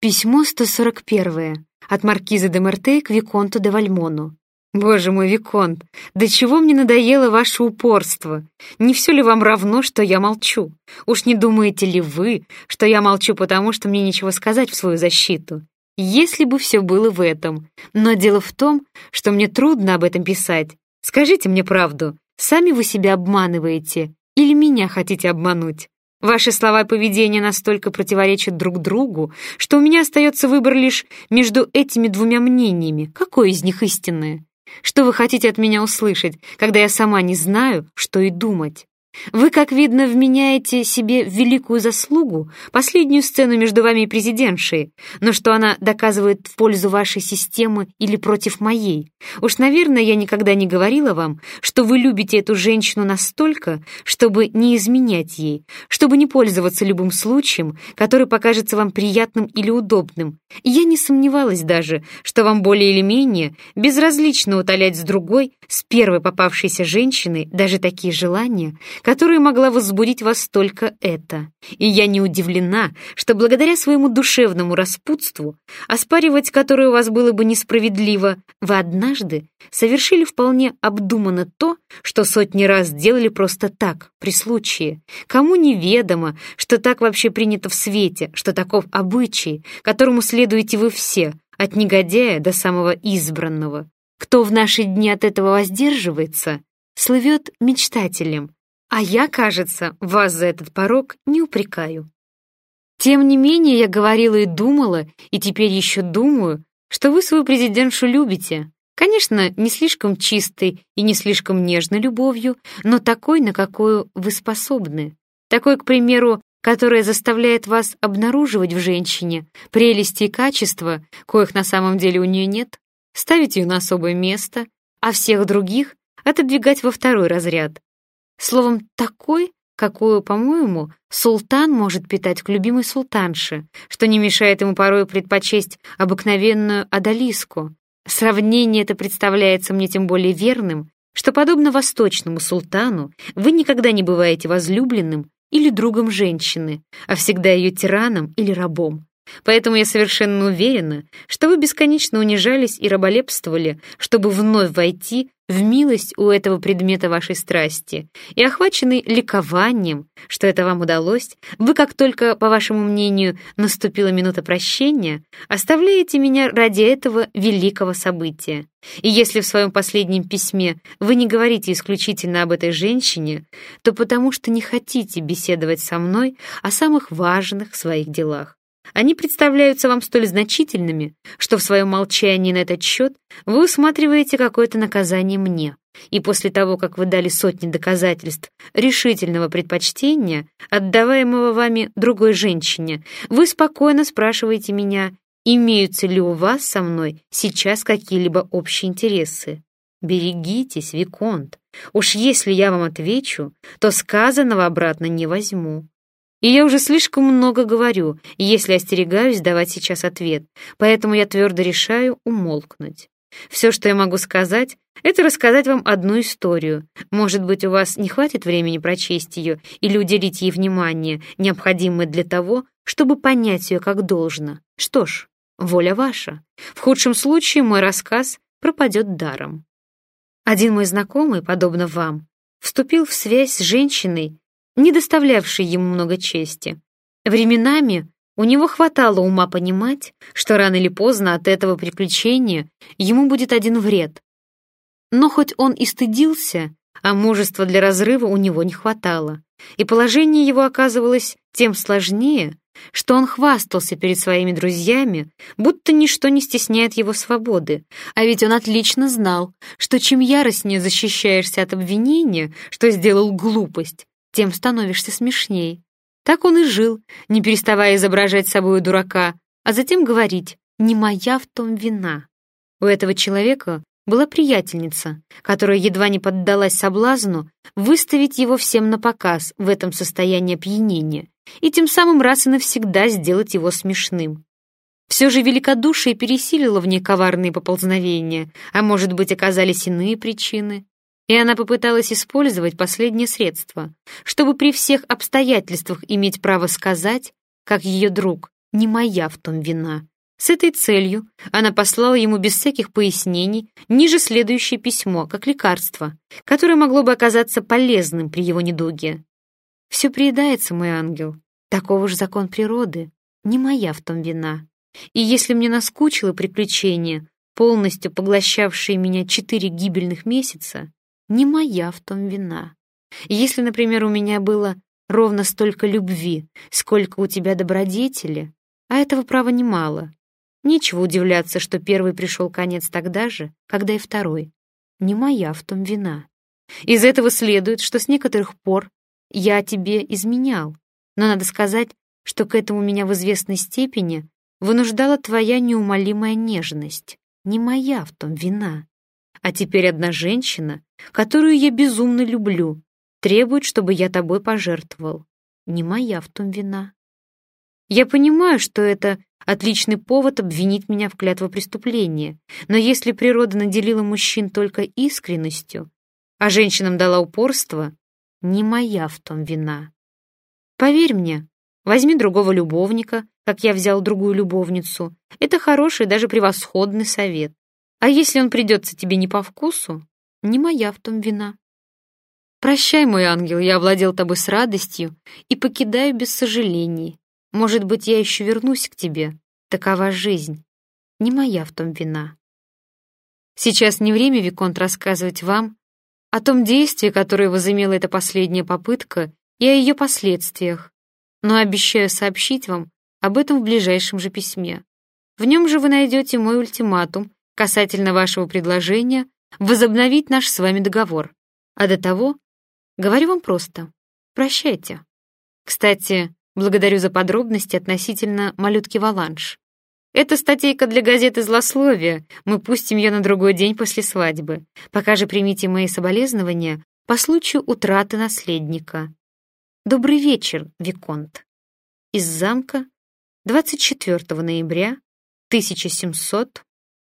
Письмо 141 от маркиза де Мерте к Виконту де Вальмону. «Боже мой, Виконт, до чего мне надоело ваше упорство? Не все ли вам равно, что я молчу? Уж не думаете ли вы, что я молчу потому, что мне нечего сказать в свою защиту? Если бы все было в этом. Но дело в том, что мне трудно об этом писать. Скажите мне правду, сами вы себя обманываете или меня хотите обмануть? Ваши слова и поведение настолько противоречат друг другу, что у меня остается выбор лишь между этими двумя мнениями. Какое из них истинное? Что вы хотите от меня услышать, когда я сама не знаю, что и думать? Вы, как видно, вменяете себе великую заслугу, последнюю сцену между вами и президентшей, но что она доказывает в пользу вашей системы или против моей. Уж, наверное, я никогда не говорила вам, что вы любите эту женщину настолько, чтобы не изменять ей, чтобы не пользоваться любым случаем, который покажется вам приятным или удобным. И я не сомневалась даже, что вам более или менее безразлично утолять с другой, с первой попавшейся женщиной, даже такие желания, которой могла возбудить вас только это. И я не удивлена, что благодаря своему душевному распутству, оспаривать которое у вас было бы несправедливо, вы однажды совершили вполне обдуманно то, что сотни раз делали просто так, при случае. Кому неведомо, что так вообще принято в свете, что таков обычай, которому следуете вы все, от негодяя до самого избранного. Кто в наши дни от этого воздерживается, слывет мечтателем, а я, кажется, вас за этот порог не упрекаю. Тем не менее, я говорила и думала, и теперь еще думаю, что вы свою президентшу любите. Конечно, не слишком чистой и не слишком нежной любовью, но такой, на какую вы способны. Такой, к примеру, которая заставляет вас обнаруживать в женщине прелести и качества, коих на самом деле у нее нет, ставить ее на особое место, а всех других отодвигать во второй разряд, Словом, такой, какую, по-моему, султан может питать к любимой султанше, что не мешает ему порой предпочесть обыкновенную одолиску. Сравнение это представляется мне тем более верным, что, подобно восточному султану, вы никогда не бываете возлюбленным или другом женщины, а всегда ее тираном или рабом. Поэтому я совершенно уверена, что вы бесконечно унижались и раболепствовали, чтобы вновь войти в милость у этого предмета вашей страсти, и охваченный ликованием, что это вам удалось, вы, как только, по вашему мнению, наступила минута прощения, оставляете меня ради этого великого события. И если в своем последнем письме вы не говорите исключительно об этой женщине, то потому что не хотите беседовать со мной о самых важных своих делах. Они представляются вам столь значительными, что в своем молчании на этот счет вы усматриваете какое-то наказание мне. И после того, как вы дали сотни доказательств решительного предпочтения, отдаваемого вами другой женщине, вы спокойно спрашиваете меня, имеются ли у вас со мной сейчас какие-либо общие интересы. Берегитесь, Виконт. Уж если я вам отвечу, то сказанного обратно не возьму. И я уже слишком много говорю, если остерегаюсь давать сейчас ответ, поэтому я твердо решаю умолкнуть. Все, что я могу сказать, это рассказать вам одну историю. Может быть, у вас не хватит времени прочесть ее или уделить ей внимание, необходимое для того, чтобы понять ее как должно. Что ж, воля ваша. В худшем случае мой рассказ пропадет даром. Один мой знакомый, подобно вам, вступил в связь с женщиной, не доставлявший ему много чести. Временами у него хватало ума понимать, что рано или поздно от этого приключения ему будет один вред. Но хоть он и стыдился, а мужества для разрыва у него не хватало, и положение его оказывалось тем сложнее, что он хвастался перед своими друзьями, будто ничто не стесняет его свободы, а ведь он отлично знал, что чем яростнее защищаешься от обвинения, что сделал глупость, тем становишься смешней. Так он и жил, не переставая изображать собою дурака, а затем говорить «не моя в том вина». У этого человека была приятельница, которая едва не поддалась соблазну выставить его всем на показ в этом состоянии опьянения и тем самым раз и навсегда сделать его смешным. Все же великодушие пересилило в ней коварные поползновения, а может быть, оказались иные причины и она попыталась использовать последнее средство, чтобы при всех обстоятельствах иметь право сказать, как ее друг, Не моя в том вина. С этой целью она послала ему без всяких пояснений ниже следующее письмо, как лекарство, которое могло бы оказаться полезным при его недуге. «Все приедается, мой ангел. Такого же закон природы. Не моя в том вина. И если мне наскучило приключение, полностью поглощавшие меня четыре гибельных месяца, не моя в том вина. Если, например, у меня было ровно столько любви, сколько у тебя добродетели, а этого права немало, нечего удивляться, что первый пришел конец тогда же, когда и второй. Не моя в том вина. Из этого следует, что с некоторых пор я тебе изменял, но надо сказать, что к этому меня в известной степени вынуждала твоя неумолимая нежность. Не моя в том вина. А теперь одна женщина, которую я безумно люблю, требует, чтобы я тобой пожертвовал. Не моя в том вина. Я понимаю, что это отличный повод обвинить меня в клятвопреступлении, но если природа наделила мужчин только искренностью, а женщинам дала упорство, не моя в том вина. Поверь мне, возьми другого любовника, как я взял другую любовницу. Это хороший, даже превосходный совет. А если он придется тебе не по вкусу, не моя в том вина. Прощай, мой ангел, я овладел тобой с радостью и покидаю без сожалений. Может быть, я еще вернусь к тебе. Такова жизнь. Не моя в том вина. Сейчас не время, Виконт, рассказывать вам о том действии, которое возымела эта последняя попытка, и о ее последствиях, но обещаю сообщить вам об этом в ближайшем же письме. В нем же вы найдете мой ультиматум касательно вашего предложения возобновить наш с вами договор. А до того, говорю вам просто, прощайте. Кстати, благодарю за подробности относительно малютки Валанш. Это статейка для газеты «Злословие». Мы пустим ее на другой день после свадьбы. Пока же примите мои соболезнования по случаю утраты наследника. Добрый вечер, Виконт. Из замка 24 ноября 1700